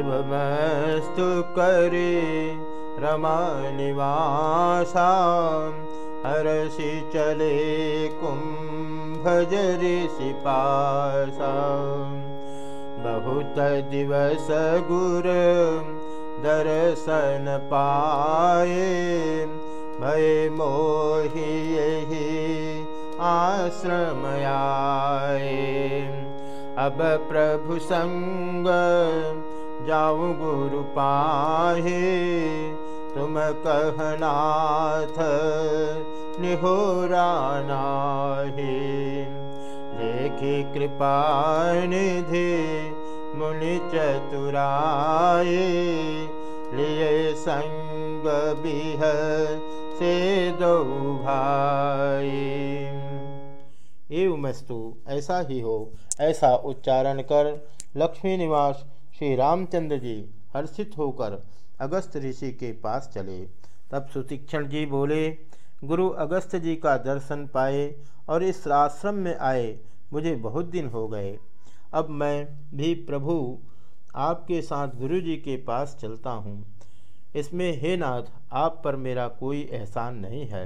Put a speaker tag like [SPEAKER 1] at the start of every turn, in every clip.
[SPEAKER 1] एवमस्तु करे रमानिवासा हरसि चले कुम्भजरिषि पासा बहुत दिवस गुर दर्शन पाए भय मोहि यही आश्रम आए। अब प्रभु संग जाऊँ गुरु पाहे। तुम कहनाथ निहोरानाहे देखी कृपा निधि, मुनि चतुराए लिए संग बिह से दो भाई। एवमस्तु ऐसा ही हो, ऐसा उच्चारण कर लक्ष्मी निवास श्री रामचंद्र जी हर्षित होकर अगस्त ऋषि के पास चले। तब सुतीक्षण जी बोले, गुरु अगस्त जी का दर्शन पाए और इस आश्रम में आए, मुझे बहुत दिन हो गए। अब मैं भी प्रभु आपके साथ गुरु जी के पास चलता हूँ। इसमें हे नाथ, आप पर मेरा कोई एहसान नहीं है।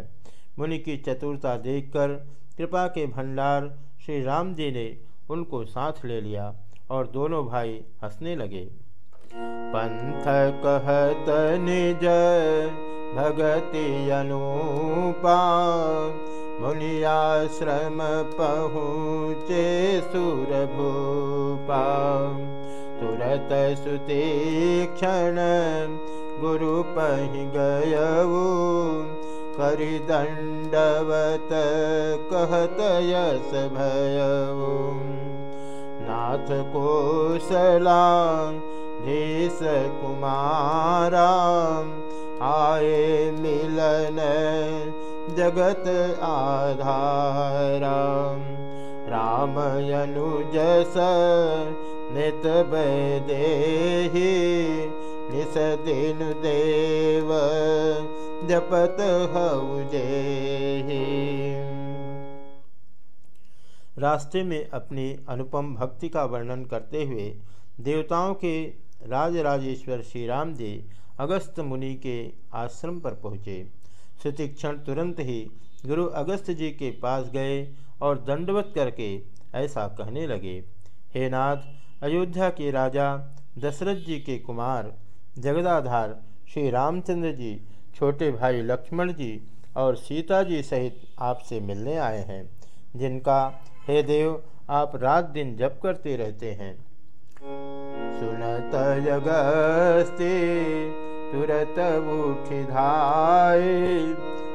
[SPEAKER 1] मुनि की चतुरता देखकर कृपा के भंडार श्री राम जी ने उनको साथ ले लिया। और दोनों भाई हंसने लगे। पंथ कहत निज भगति अनुपा मुनिया मुनियाश्रम पहुँचे सुरभूपा। तुरत सुतीक्षण गुरु पहि गयऊ करि दंडवत कहत यस भयऊ ना कोशल निश आये मिलन जगत आधार। रामयनुज निसदिनदेव जपत हौ हेहि रास्ते में अपनी अनुपम भक्ति का वर्णन करते हुए देवताओं के राजराजेश्वर श्री राम जी अगस्त मुनि के आश्रम पर पहुँचे। सुतिक्षण तुरंत ही गुरु अगस्त जी के पास गए और दंडवत करके ऐसा कहने लगे, हे नाथ, अयोध्या के राजा, दशरथ जी के कुमार, जगदाधार श्री रामचंद्र जी, छोटे भाई लक्ष्मण जी और सीता जी सहित आपसे मिलने आए हैं, जिनका हे देव, आप रात दिन जप करते रहते हैं। सुनत जगस्ते तुरत उठ धाय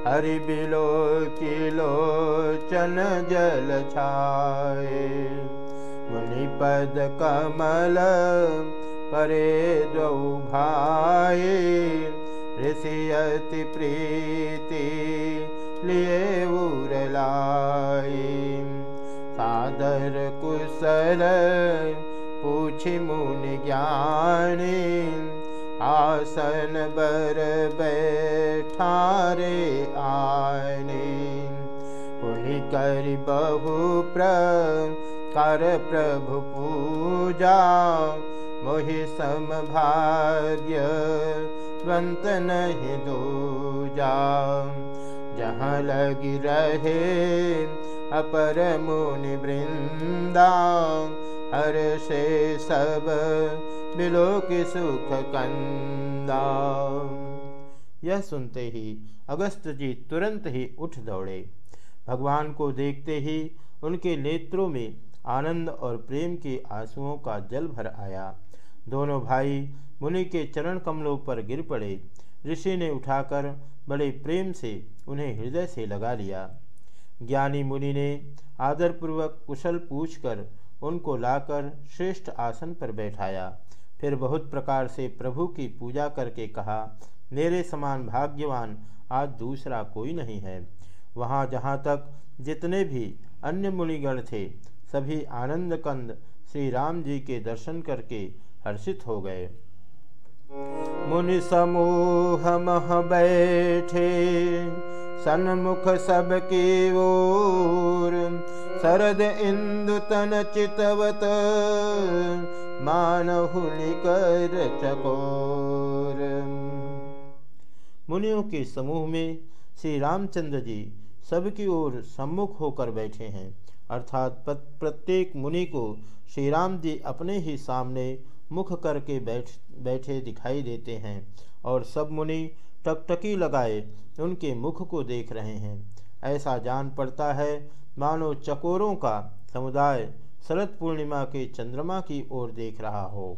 [SPEAKER 1] हरि बिलो किलो चन जल छाए। मुनि पद कमल परे दो भाई, ऋषि प्रीति लिए सादर कुशल, पूछी मुनि ज्ञानी, आसन बर बैठारे आने। पुनि कर बहु प्रकार प्रभु पूजा, मोहि सम भाग्य वंत नहीं दूजा। जहाँ लगी रहे अपर मुनि वृंदा हर से सब मिलो की सुख कंदा। यह सुनते ही अगस्त जी तुरंत ही उठ दौड़े। भगवान को देखते ही उनके नेत्रों में आनंद और प्रेम के आंसुओं का जल भर आया। दोनों भाई मुनि के चरण कमलों पर गिर पड़े। ऋषि ने उठाकर बड़े प्रेम से उन्हें हृदय से लगा लिया। ज्ञानी मुनि ने आदरपूर्वक कुशल पूछकर उनको लाकर श्रेष्ठ आसन पर बैठाया। फिर बहुत प्रकार से प्रभु की पूजा करके कहा, मेरे समान भाग्यवान आज दूसरा कोई नहीं है। वहाँ जहाँ तक जितने भी अन्य मुनिगण थे, सभी आनंद कंद श्री राम जी के दर्शन करके हर्षित हो गए। मुनि समूह मह बैठे सन्मुख सबकी ओर। शरद इंदु तन चितवत मानहुनि कर चकोर।
[SPEAKER 2] मुनियों के समूह में श्री रामचंद्र जी सबकी ओर सम्मुख होकर बैठे हैं। अर्थात प्रत्येक मुनि को श्री राम जी अपने ही सामने मुख करके बैठ, बैठे दिखाई देते हैं और सब मुनि टकटकी लगाए, उनके मुख को देख रहे हैं। ऐसा जान पड़ता है, मानो चकोरों का समुदाय शरद पूर्णिमा के चंद्रमा की ओर देख रहा हो।